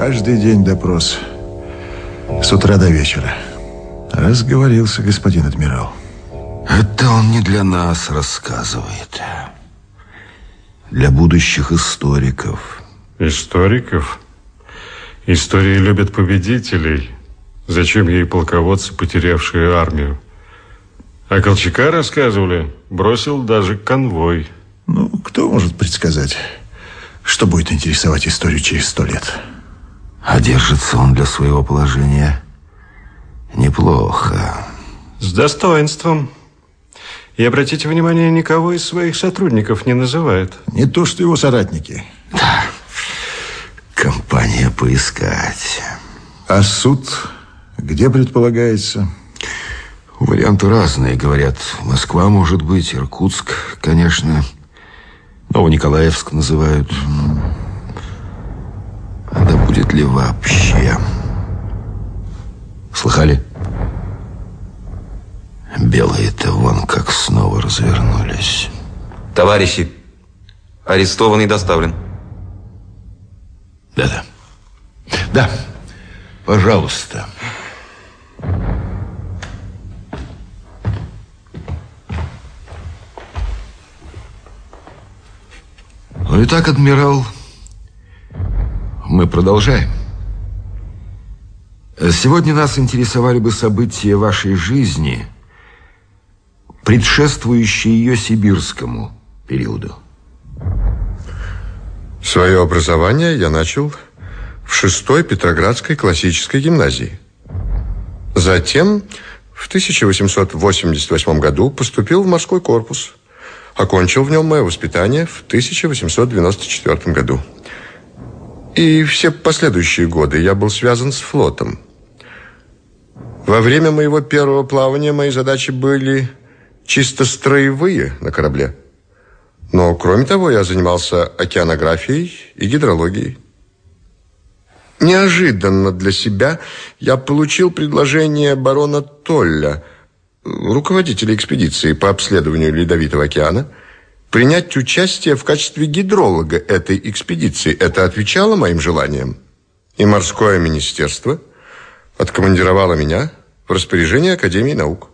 Каждый день допрос. С утра до вечера. Разговорился господин адмирал. Это он не для нас рассказывает. Для будущих историков. Историков? Истории любят победителей. Зачем ей полководцы, потерявшие армию? А Колчака, рассказывали, бросил даже конвой. Ну, кто может предсказать, что будет интересовать историю через сто лет? А держится он для своего положения неплохо. С достоинством. И обратите внимание, никого из своих сотрудников не называет. Не то, что его соратники. Да. Компания поискать. А суд где предполагается? Варианты разные, говорят. Москва, может быть, Иркутск, конечно. Новониколаевск называют. А да будет ли вообще? Слыхали? Белые-то вон как снова развернулись. Товарищи, арестованный доставлен. Да-да. Да, пожалуйста. Ну, итак, адмирал, мы продолжаем. Сегодня нас интересовали бы события вашей жизни, предшествующие ее сибирскому периоду. Свое образование я начал в шестой Петроградской классической гимназии. Затем в 1888 году поступил в морской корпус – Окончил в нем мое воспитание в 1894 году. И все последующие годы я был связан с флотом. Во время моего первого плавания мои задачи были чисто строевые на корабле. Но, кроме того, я занимался океанографией и гидрологией. Неожиданно для себя я получил предложение барона Толля – руководителя экспедиции по обследованию Ледовитого океана, принять участие в качестве гидролога этой экспедиции. Это отвечало моим желаниям. И морское министерство откомандировало меня в распоряжение Академии наук.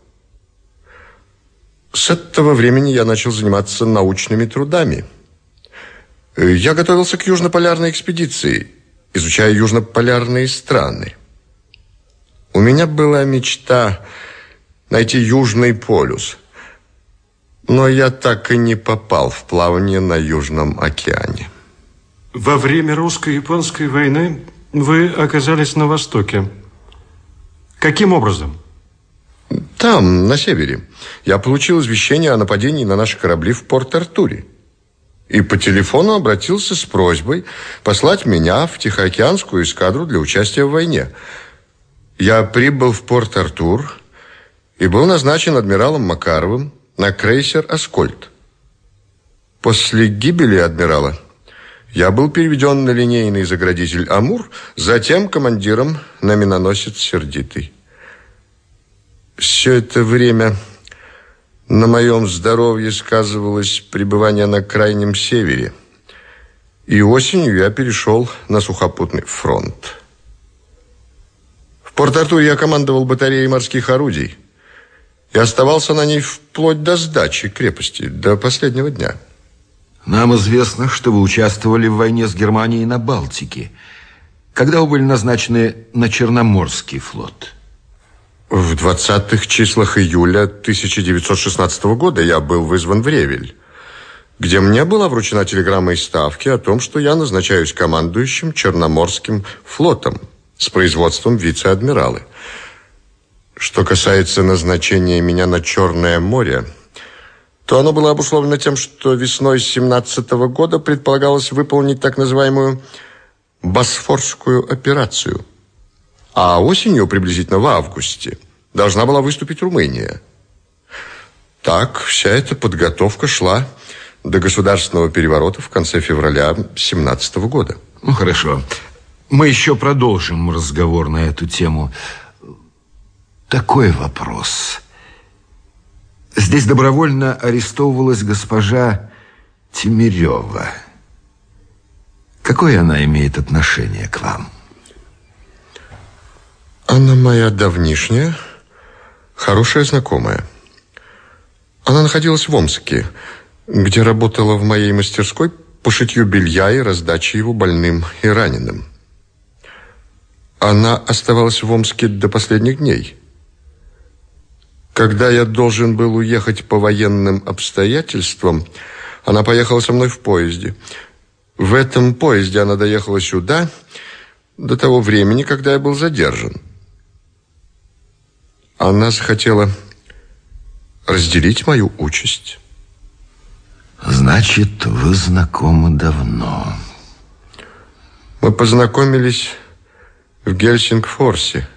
С этого времени я начал заниматься научными трудами. Я готовился к южнополярной экспедиции, изучая южнополярные страны. У меня была мечта найти Южный полюс. Но я так и не попал в плавание на Южном океане. Во время русско-японской войны вы оказались на Востоке. Каким образом? Там, на севере. Я получил извещение о нападении на наши корабли в Порт-Артуре. И по телефону обратился с просьбой послать меня в Тихоокеанскую эскадру для участия в войне. Я прибыл в Порт-Артур и был назначен адмиралом Макаровым на крейсер «Аскольд». После гибели адмирала я был переведен на линейный заградитель «Амур», затем командиром на миноносец «Сердитый». Все это время на моем здоровье сказывалось пребывание на крайнем севере. И осенью я перешел на сухопутный фронт. В Порт-Артуре я командовал батареей морских орудий – и оставался на ней вплоть до сдачи крепости, до последнего дня. Нам известно, что вы участвовали в войне с Германией на Балтике. Когда вы были назначены на Черноморский флот? В 20-х числах июля 1916 года я был вызван в Ревель, где мне была вручена телеграмма из Ставки о том, что я назначаюсь командующим Черноморским флотом с производством вице-адмиралы – что касается назначения меня на Черное море, то оно было обусловлено тем, что весной 17 -го года предполагалось выполнить так называемую Босфорскую операцию. А осенью, приблизительно в августе, должна была выступить Румыния. Так вся эта подготовка шла до государственного переворота в конце февраля 17 -го года. Ну, хорошо. Мы еще продолжим разговор на эту тему такой вопрос. Здесь добровольно арестовывалась госпожа Тимирева. Какое она имеет отношение к вам? Она моя давнишняя, хорошая знакомая. Она находилась в Омске, где работала в моей мастерской по шитью белья и раздаче его больным и раненым. Она оставалась в Омске до последних дней. Когда я должен был уехать по военным обстоятельствам, она поехала со мной в поезде. В этом поезде она доехала сюда до того времени, когда я был задержан. Она захотела разделить мою участь. Значит, вы знакомы давно. Мы познакомились в Гельсингфорсе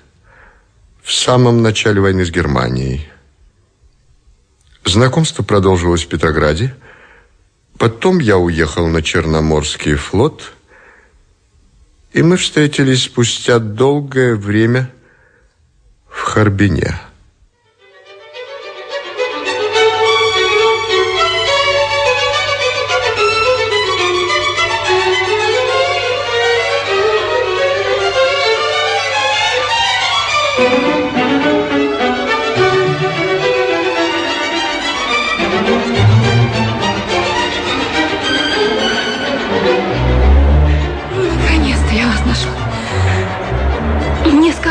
в самом начале войны с Германией. Знакомство продолжилось в Петрограде. Потом я уехал на Черноморский флот, и мы встретились спустя долгое время в Харбине.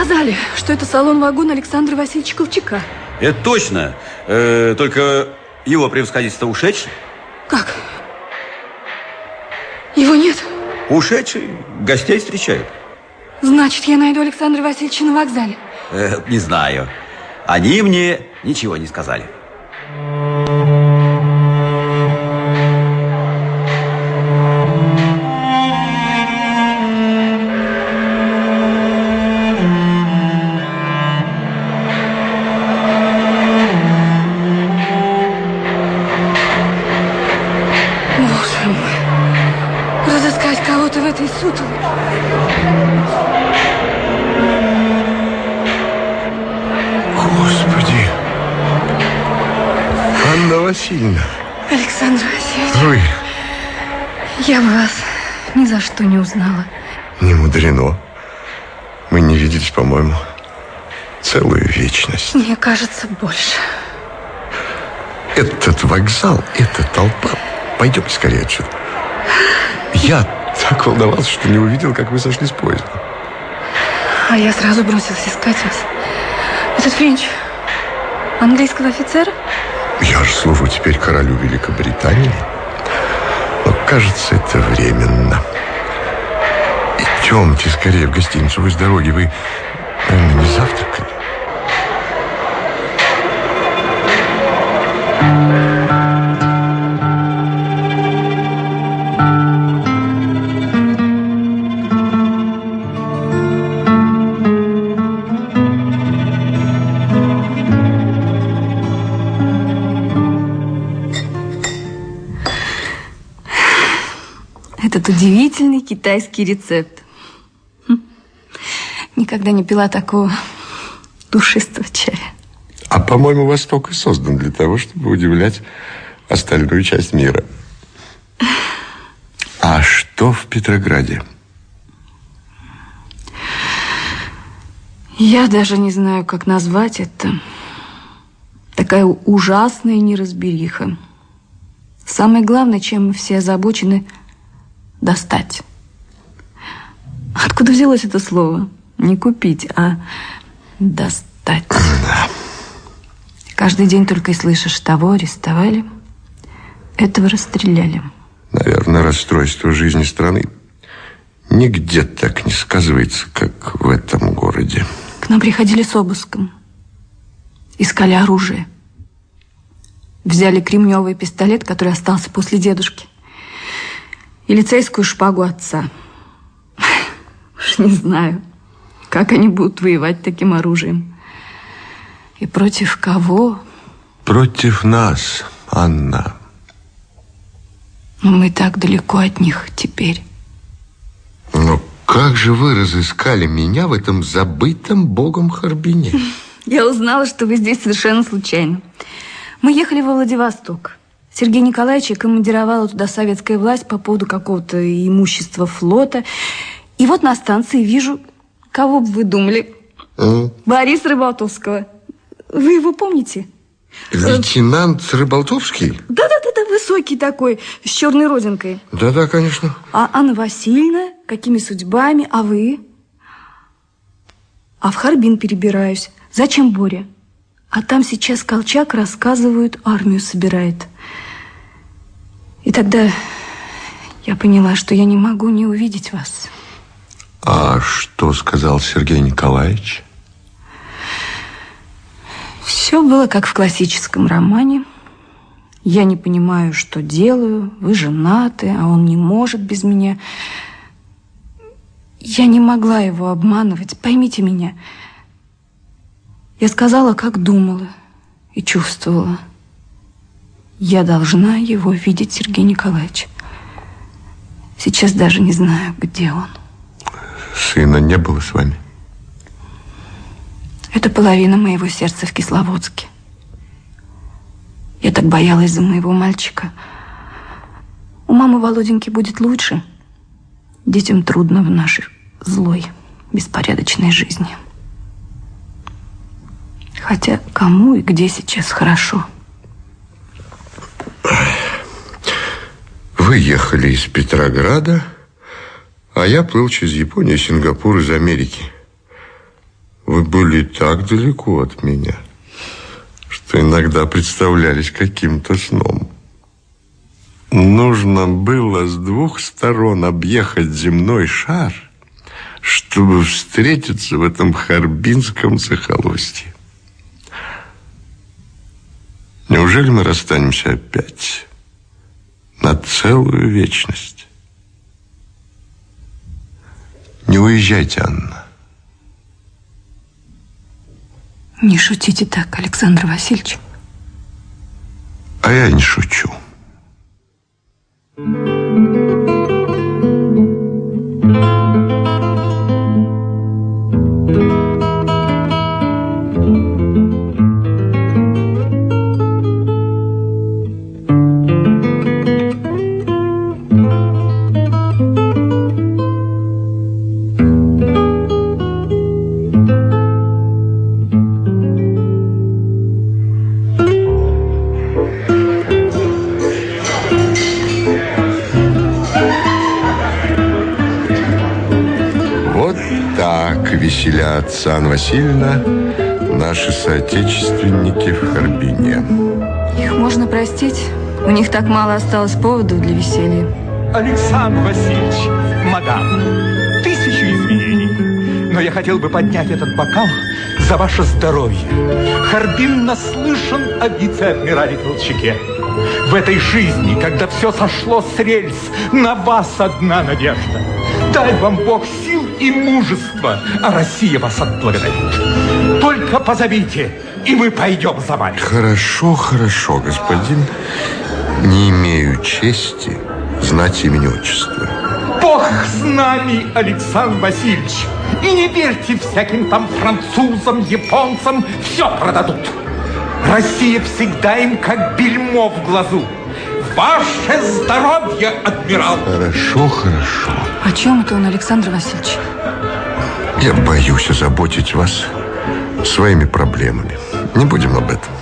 Сказали, что это салон-вагон Александра Васильевича Колчака. Это точно. Э, только его превосходительство ушедший. Как? Его нет? Ушедший. Гостей встречают. Значит, я найду Александра Васильевича на вокзале. Э, не знаю. Они мне ничего не сказали. Васильевна. Александр Васильевич. Вы. Я бы вас ни за что не узнала. Не мудрено. Мы не виделись, по-моему, целую вечность. Мне кажется, больше. Этот вокзал, эта толпа. Пойдем скорее отсюда. Я так волновался, что не увидел, как вы сошли с поезда. А я сразу бросился искать вас. Этот Френч английского офицера? Я же служу теперь королю Великобритании. Но кажется, это временно. Идемте скорее в гостиницу. Вы с дороги. Вы, наверное, не завтракали? Китайский рецепт. Хм. Никогда не пила такого душистого чая. А, по-моему, Восток и создан для того, чтобы удивлять остальную часть мира. А что в Петрограде? Я даже не знаю, как назвать это. Такая ужасная неразбериха. Самое главное, чем мы все озабочены – достать. Откуда взялось это слово? Не купить, а достать. Да. Каждый день только и слышишь, того арестовали, этого расстреляли. Наверное, расстройство жизни страны нигде так не сказывается, как в этом городе. К нам приходили с обыском. Искали оружие. Взяли кремневый пистолет, который остался после дедушки и лицейскую шпагу отца. Уж не знаю, как они будут воевать таким оружием. И против кого? Против нас, Анна. Но мы так далеко от них теперь. Но как же вы разыскали меня в этом забытом богом Харбине? Я узнала, что вы здесь совершенно случайно. Мы ехали во Владивосток. Сергей Николаевич командировала туда советская власть по поводу какого-то имущества флота. И вот на станции вижу, кого бы вы думали, А? Борис Рыбалтовского. Вы его помните? Лейтенант Рыболтовский? Да-да-да, высокий такой, с черной родинкой. Да-да, конечно. А Анна Васильевна? Какими судьбами? А вы? А в Харбин перебираюсь. Зачем Боря? А там сейчас Колчак, рассказывают, армию собирает. И тогда я поняла, что я не могу не увидеть вас. А что сказал Сергей Николаевич? Все было как в классическом романе. Я не понимаю, что делаю. Вы женаты, а он не может без меня. Я не могла его обманывать. Поймите меня. Я сказала, как думала и чувствовала. Я должна его видеть, Сергей Николаевич. Сейчас даже не знаю, где он. Сына не было с вами? Это половина моего сердца в Кисловодске. Я так боялась за моего мальчика. У мамы Володеньки будет лучше. Детям трудно в нашей злой, беспорядочной жизни. Хотя кому и где сейчас хорошо. Вы ехали из Петрограда, а я плыл через Японию, Сингапур из Америки. Вы были так далеко от меня, что иногда представлялись каким-то сном. Нужно было с двух сторон объехать земной шар, чтобы встретиться в этом харбинском захолустье. Неужели мы расстанемся опять на целую вечность? Не уезжайте, Анна. Не шутите так, Александр Васильевич. А я не шучу. Вот Васильевна, наши соотечественники в Харбине. Их можно простить. У них так мало осталось поводов для веселья. Александр Васильевич, мадам, тысячу извинений, но я хотел бы поднять этот бокал за ваше здоровье. Харбин наслышан о вице-адмирале Колчаке. В этой жизни, когда все сошло с рельс, на вас одна надежда. Дай вам Бог сил и мужества, а Россия вас отблагодарит. Только позовите, и мы пойдем за вами. Хорошо, хорошо, господин. Не имею чести знать имени отчества. Бог с нами, Александр Васильевич. И не верьте всяким там французам, японцам, все продадут. Россия всегда им как бельмо в глазу. Ваше здоровье, адмирал! Хорошо, хорошо. О чем это он, Александр Васильевич? Я боюсь озаботить вас своими проблемами. Не будем об этом.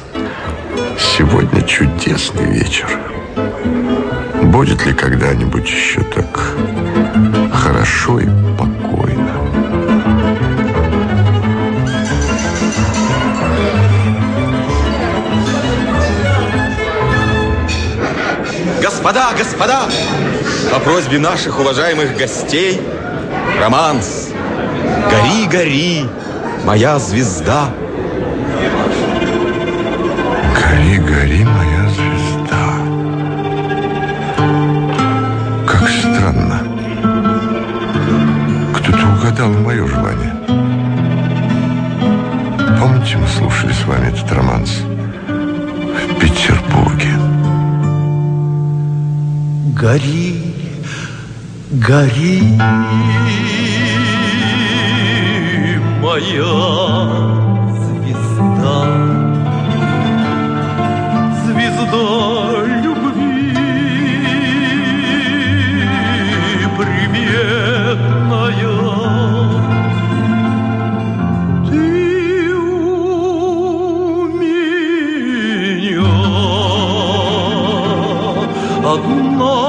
Сегодня чудесный вечер. Будет ли когда-нибудь еще так хорошо и покойно? Господа, господа, по просьбе наших уважаемых гостей, романс «Гори, гори, моя звезда». Гори, гори, моя звезда. Как странно. Кто-то угадал мое желание. Помните, мы слушали с вами этот романс в Петербурге? Гори, Гори, моя звезда, звезда любви приметная. Ты у меня одна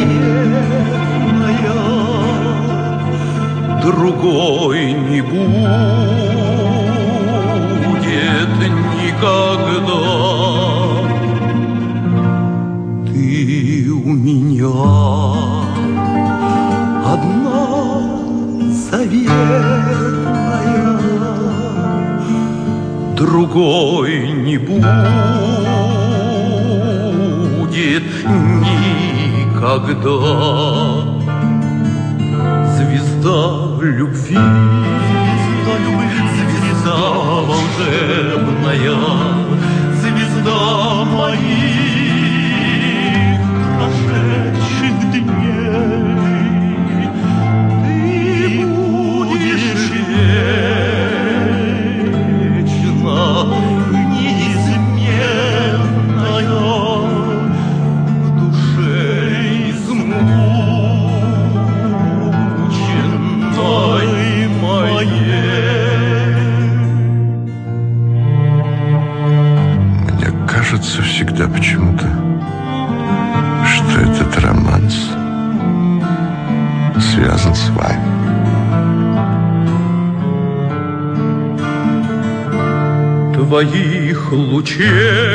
заветная, другой не будет никогда. 天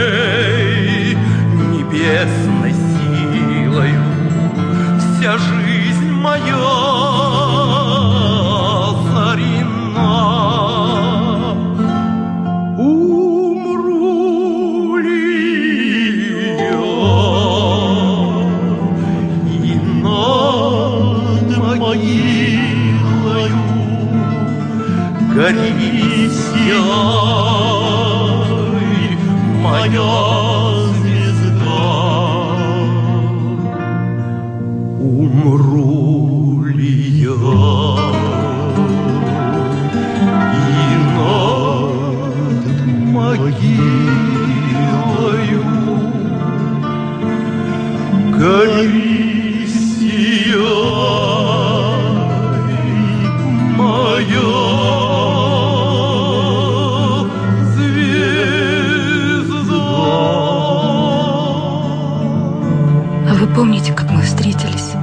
помните, как мы встретились?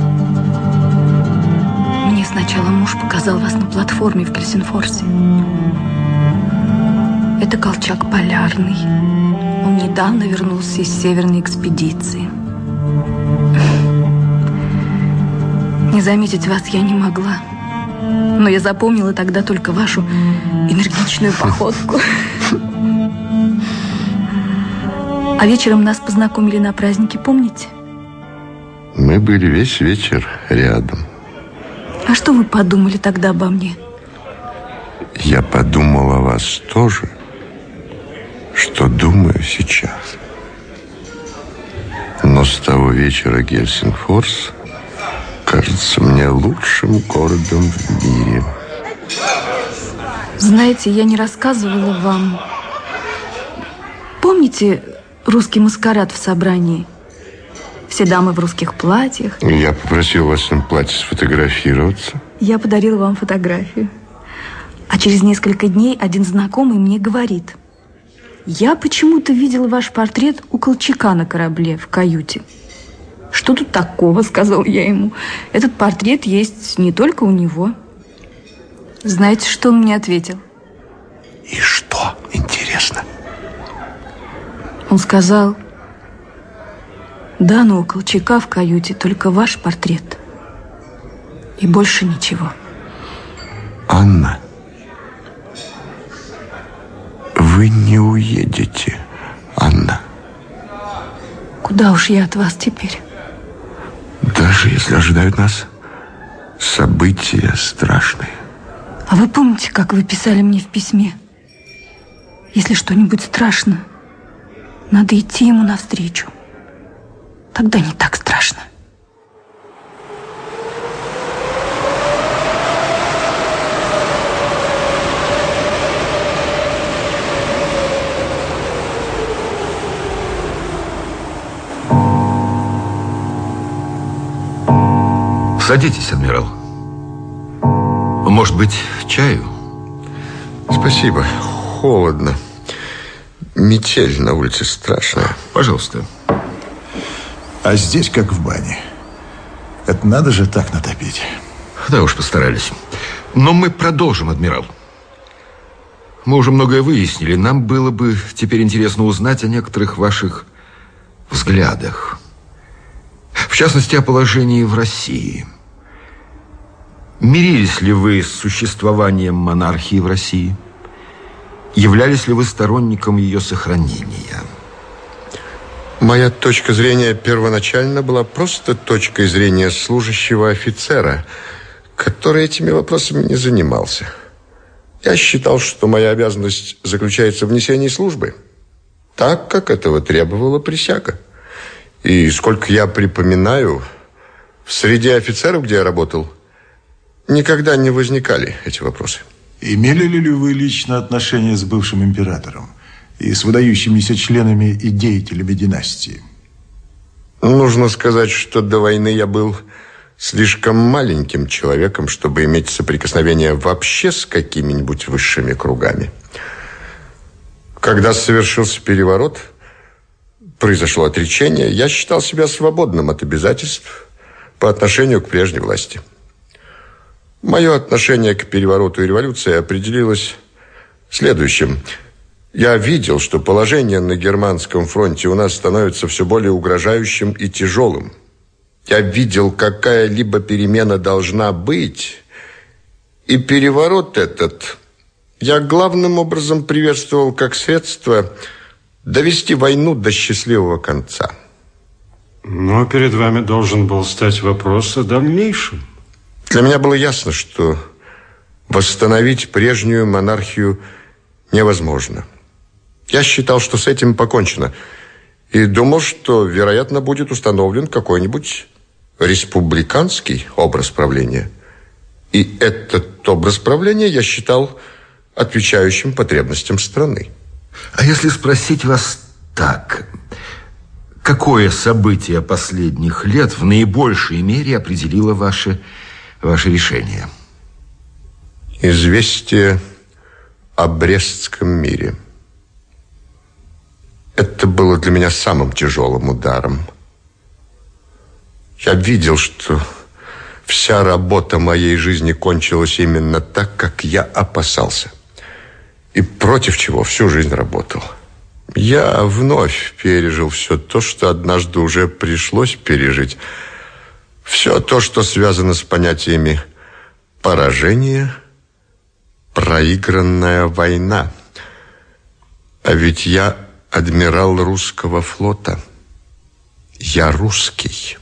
Мне сначала муж показал вас на платформе в Гельсинфорсе. Это Колчак Полярный. Он недавно вернулся из северной экспедиции. Не заметить вас я не могла. Но я запомнила тогда только вашу энергичную походку. А вечером нас познакомили на празднике, помните? Мы были весь вечер рядом. А что вы подумали тогда обо мне? Я подумал о вас тоже, что думаю сейчас. Но с того вечера Гельсингфорс кажется мне лучшим городом в мире. Знаете, я не рассказывала вам. Помните русский маскарад в собрании? Все дамы в русских платьях. Я попросил вас этом платье сфотографироваться. Я подарила вам фотографию. А через несколько дней один знакомый мне говорит. Я почему-то видела ваш портрет у Колчака на корабле в каюте. Что тут такого, сказал я ему. Этот портрет есть не только у него. Знаете, что он мне ответил? И что, интересно? Он сказал, да, но у Колчака в каюте только ваш портрет. И больше ничего. Анна, вы не уедете, Анна. Куда уж я от вас теперь? Даже если ожидают нас события страшные. А вы помните, как вы писали мне в письме? Если что-нибудь страшно, надо идти ему навстречу. Тогда не так страшно. Садитесь, адмирал. Может быть, чаю? Спасибо. Холодно. Метель на улице страшная. Пожалуйста. А здесь как в бане. Это надо же так натопить. Да уж, постарались. Но мы продолжим, адмирал. Мы уже многое выяснили. Нам было бы теперь интересно узнать о некоторых ваших взглядах. В частности, о положении в России. Мирились ли вы с существованием монархии в России? Являлись ли вы сторонником ее сохранения? Моя точка зрения первоначально была просто точкой зрения служащего офицера, который этими вопросами не занимался. Я считал, что моя обязанность заключается в несении службы, так, как этого требовала присяга. И сколько я припоминаю, в среде офицеров, где я работал, никогда не возникали эти вопросы. Имели ли вы лично отношения с бывшим императором и с выдающимися членами и деятелями династии? Нужно сказать, что до войны я был слишком маленьким человеком, чтобы иметь соприкосновение вообще с какими-нибудь высшими кругами. Когда совершился переворот, произошло отречение, я считал себя свободным от обязательств по отношению к прежней власти. Мое отношение к перевороту и революции определилось следующим. Я видел, что положение на германском фронте у нас становится все более угрожающим и тяжелым. Я видел, какая-либо перемена должна быть. И переворот этот я главным образом приветствовал как средство довести войну до счастливого конца. Но перед вами должен был стать вопрос о дальнейшем. Для меня было ясно, что восстановить прежнюю монархию невозможно. Я считал, что с этим покончено. И думал, что, вероятно, будет установлен какой-нибудь республиканский образ правления. И этот образ правления я считал отвечающим потребностям страны. А если спросить вас так, какое событие последних лет в наибольшей мере определило ваше, ваше решение? Известие о Брестском мире. Это было для меня самым тяжелым ударом. Я видел, что вся работа моей жизни кончилась именно так, как я опасался. И против чего всю жизнь работал. Я вновь пережил все то, что однажды уже пришлось пережить. Все то, что связано с понятиями поражение, проигранная война. А ведь я адмирал русского флота. Я русский.